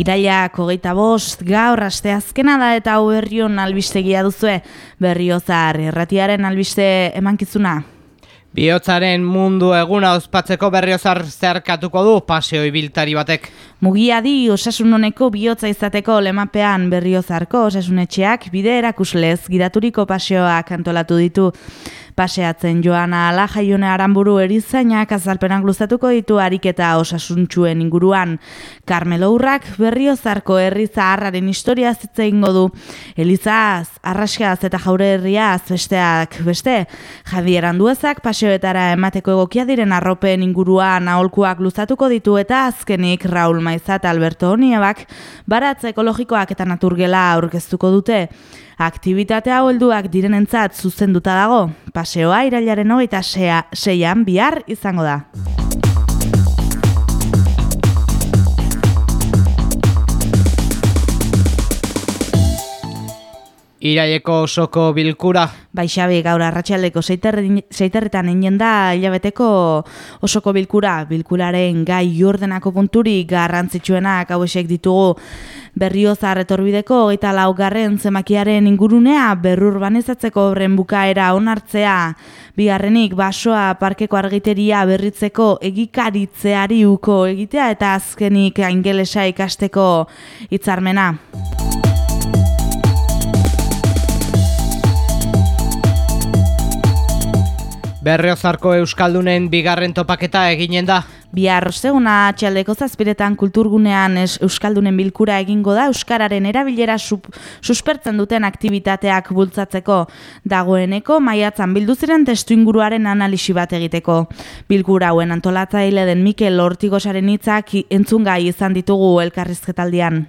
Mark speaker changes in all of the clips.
Speaker 1: Irailak hogeita bost, gaur aste azkena da eta hau berrion albistegia duzue, berriozar erratiaren albiste emankizuna.
Speaker 2: Biotzaren mundu eguna ospatzeko berriozar zerkatuko du paseo ibiltari batek.
Speaker 1: Mugia di osasun honeko bihotza izateko lemapean berriozarko osasunetxeak bide erakuslez gidaturiko paseoak antolatu ditu paseatzen joana ala jaione aranburu erizainak azalpenak luzatuko ditu ariketa osasuntxuen inguruan. Carmelo Urrak berriozarko herri zaharraren historia zitze ingo du. Elizaz, arraskaz eta jaure herriaz besteak beste. Javier Anduezak paseoetara emateko egokia diren arropen inguruan aholkuak luzatuko ditu eta azkenik Raul Maizat Alberto Oniebak baratze ekologikoak eta naturgela aurkeztuko dute. Aktivitate hau helduak direnentzat zuzenduta dago. Paseoa irailaren hogeita seian bihar izango da.
Speaker 2: Iraieko osoko bilkura.
Speaker 1: Baixabi gaur arratsaldeko seiterretan inen da hilabeteko osoko bilkura. Bilkuraren gai jordenako punturi garrantzitsuenak hauesek ditugu berriozar etorbideko eta laugarren zemakiaren ingurunea berrurbanizatzeko horren bukaera onartzea. Bigarrenik basoa parkeko argiteria berritzeko egikaritzeari uko egitea eta azkenik aingelesa ikasteko hitzarmena.
Speaker 2: Berriozarko Euskaldunen bigarren topaketa eginen da.
Speaker 1: Bihar seguna txaldeko zazpiretan kulturgunean Euskaldunen bilkura egingo da Euskararen erabilera suspertzen duten aktivitateak bultzatzeko dagoeneko maiatzan bildu ziren testu inguruaren analisi bat egiteko. Bilkura hauen antolatzaile den Mikel Ortigosaren hitzak entzungai izan ditugu elkarrizketaldian.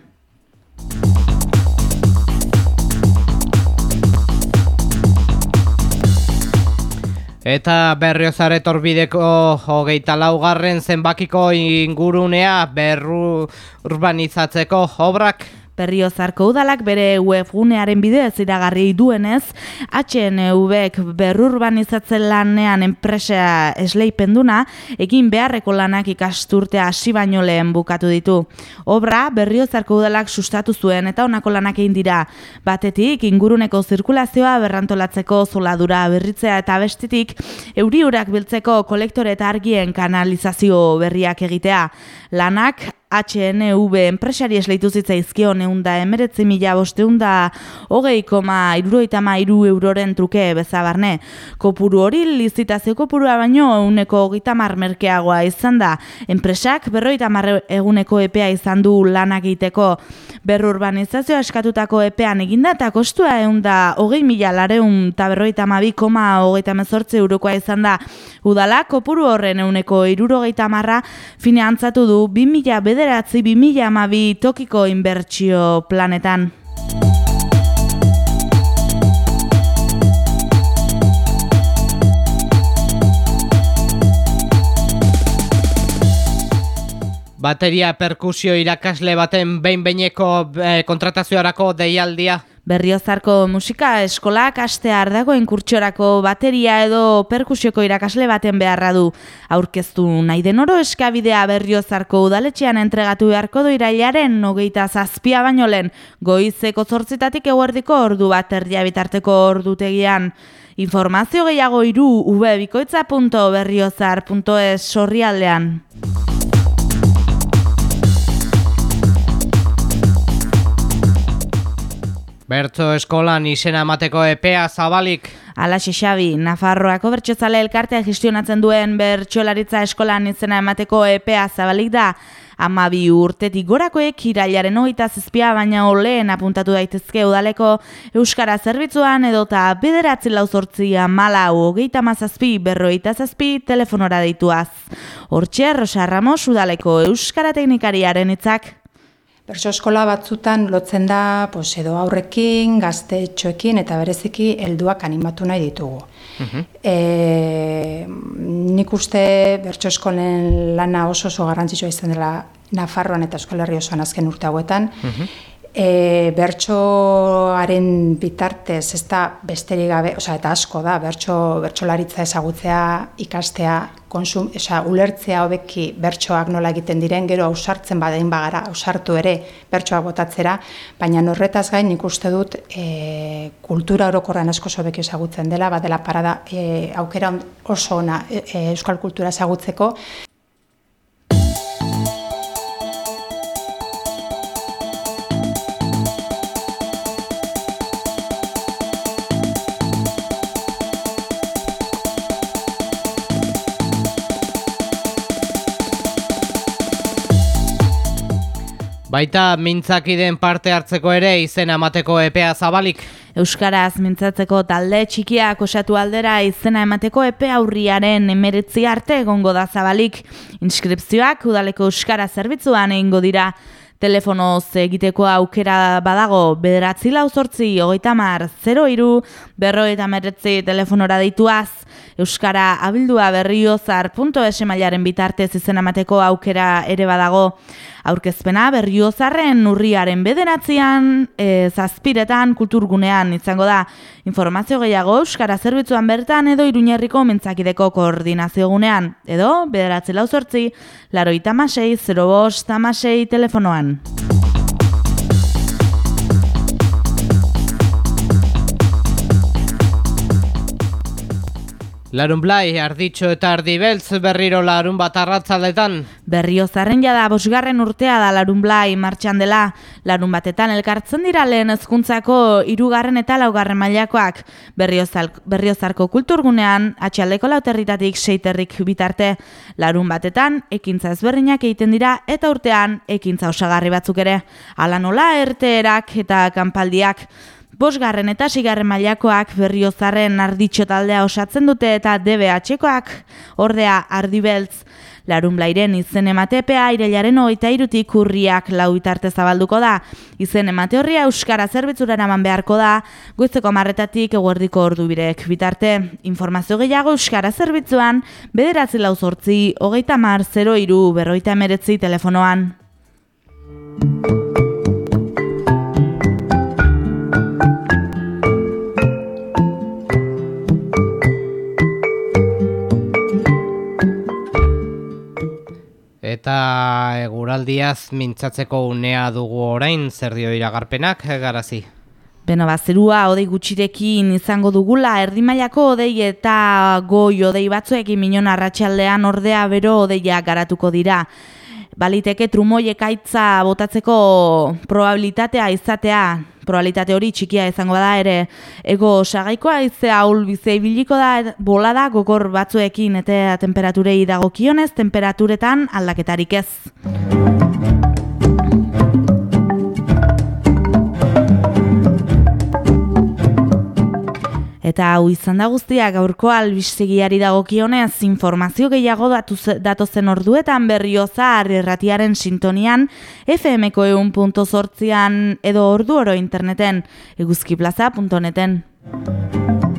Speaker 2: Eta berriozar etorbideko hogeita laugarren zenbakiko ingurunea berru urbanizatzeko obrak
Speaker 1: Berriozarko udalak bere webgunearen bidez iragarri duenez, HNV-ek berrurbanizatzen lanean enpresa esleipenduna, egin beharreko lanak ikasturtea hasi baino lehen bukatu ditu. Obra Berriozarko udalak sustatu zuen eta honako lanak egin dira. Batetik, inguruneko zirkulazioa berrantolatzeko zoladura berritzea eta bestetik, euriurak biltzeko kolektore eta argien kanalizazio berriak egitea. Lanak HNV enpresari esleitu zitzaizkio neunda emeretzi mila bosteunda hogei koma iruroita iru euroren truke bezabarne. Kopuru hori lizitazio kopurua baino eguneko hogeita merkeagoa izan da. Enpresak berroita mar eguneko epea izan du lanak egiteko berrurbanizazioa eskatutako epean eginda eta kostua eunda hogei mila lareun eta berroita mabi koma hogeita mezortze eurokoa izan da. Udala kopuru horren eguneko irurogeita marra finantzatu du 2000 bede bederatzi bi mila amabi tokiko inbertsio planetan.
Speaker 2: Bateria perkusio irakasle baten behin-beineko eh, kontratazioarako deialdia.
Speaker 1: Berriozarko musika eskolak astear dagoen kurtsorako bateria edo perkusioko irakasle baten beharra du. Aurkeztu nahi den oro eskabidea Berriozarko udaletxean entregatu beharko du irailaren nogeita zazpia baino lehen goizeko zortzitatik eguerdiko ordu bat erdia bitarteko ordutegian. Informazio gehiago iru ubebikoitza.berriozar.es sorrialdean.
Speaker 2: Bertzo eskolan izena emateko epea zabalik.
Speaker 1: Ala Xabi, Nafarroako bertxozale elkartea gestionatzen duen bertxolaritza eskolan izena emateko epea zabalik da. Ama bi urtetik gorakoek irailaren hogeita zazpia baina oleen apuntatu daitezke udaleko Euskara Zerbitzuan edota bederatzi lauzortzi amala hogeita mazazpi berroita zazpi telefonora deituaz. Hortxe, Rosa Ramos udaleko Euskara Teknikariaren itzak.
Speaker 3: Berso eskola batzutan lotzen da pues, edo aurrekin, gaztetxoekin eta bereziki helduak animatu nahi ditugu. Uh nik uste bertso eskolen lana oso oso garrantzitsua izan dela Nafarroan eta eskolarri osoan azken urte hauetan. Uh bertsoaren bitartez ez da besterik gabe, osea, eta asko da, bertso, bertsolaritza ezagutzea, ikastea, konsum, esa, ulertzea hobeki bertsoak nola egiten diren, gero ausartzen badein bagara, ausartu ere bertsoak botatzera, baina norretaz gain nik uste dut e, kultura orokorran asko sobeki ezagutzen dela, badela parada e, aukera oso ona e, e, euskal kultura ezagutzeko,
Speaker 2: Baita mintzakiden parte hartzeko ere izena emateko epea zabalik.
Speaker 1: Euskaraz mintzatzeko talde txikiak osatu aldera izena emateko epe aurriaren emeretzi arte egongo da zabalik. Inskripzioak udaleko Euskara zerbitzuan egingo dira. Telefonoz egiteko aukera badago bederatzi lau hogeita mar, 0 iru, berro eta meretzi telefonora deituaz. Euskara abildua berriozar.es mailaren bitartez izena emateko aukera ere badago. Aurkezpena berriozarren urriaren bederatzean, e, zazpiretan kulturgunean izango da. Informazio gehiago Euskara Zerbitzuan bertan edo Iruñerriko mentzakideko koordinazio gunean. Edo, bederatze lau sortzi, laroita masei, 0 bost, tamasei telefonoan.
Speaker 2: Larun blai, arditxo eta ardibeltz berriro larun bat arratzaldetan.
Speaker 1: Berrio zarren jada bosgarren urtea da larun blai martxan dela. Larun batetan elkartzen dira lehen ezkuntzako irugarren eta laugarren mailakoak. Berriozarko kulturgunean, atxaldeko lauterritatik seiterrik bitarte. Larun batetan, ekintza ezberdinak egiten dira eta urtean, ekintza osagarri batzuk ere. Ala nola erteerak eta kanpaldiak. Bosgarren eta sigarren mailakoak berriozarren arditxo taldea osatzen dute eta DBH-koak ordea ardibeltz. Larun blairen izen ematepea irelaren oita irutik urriak lau itarte zabalduko da. Izen emate horria Euskara zerbitzura eman beharko da, goizeko marretatik eguerdiko ordu birek. Bitarte, informazio gehiago Euskara zerbitzuan, bederatzi lau zortzi, hogeita mar, 0 iru, berroita emeretzi telefonoan.
Speaker 2: Eguraldiaz mintzatzeko unea dugu orain zer dio iragarpenak garazi.
Speaker 1: Beno, bazerua odei gutxirekin izango dugula, erdimailako odei eta goi odei batzuekin minon arratsaldean ordea bero odeia garatuko dira. Baliteke trumoiek aitza botatzeko probabilitatea izatea, probabilitate hori txikia izango da ere ego sagaikoa izea aul bizei biliko da bolada gogor batzuekin eta temperaturei dagokionez temperaturetan aldaketarik ez. Eta hau izan da guztia gaurko albistegiari dagokionez informazio gehiago datozen orduetan berriozar erratiaren sintonian FMko eun punto edo ordu oro interneten eguzkiplaza.neten.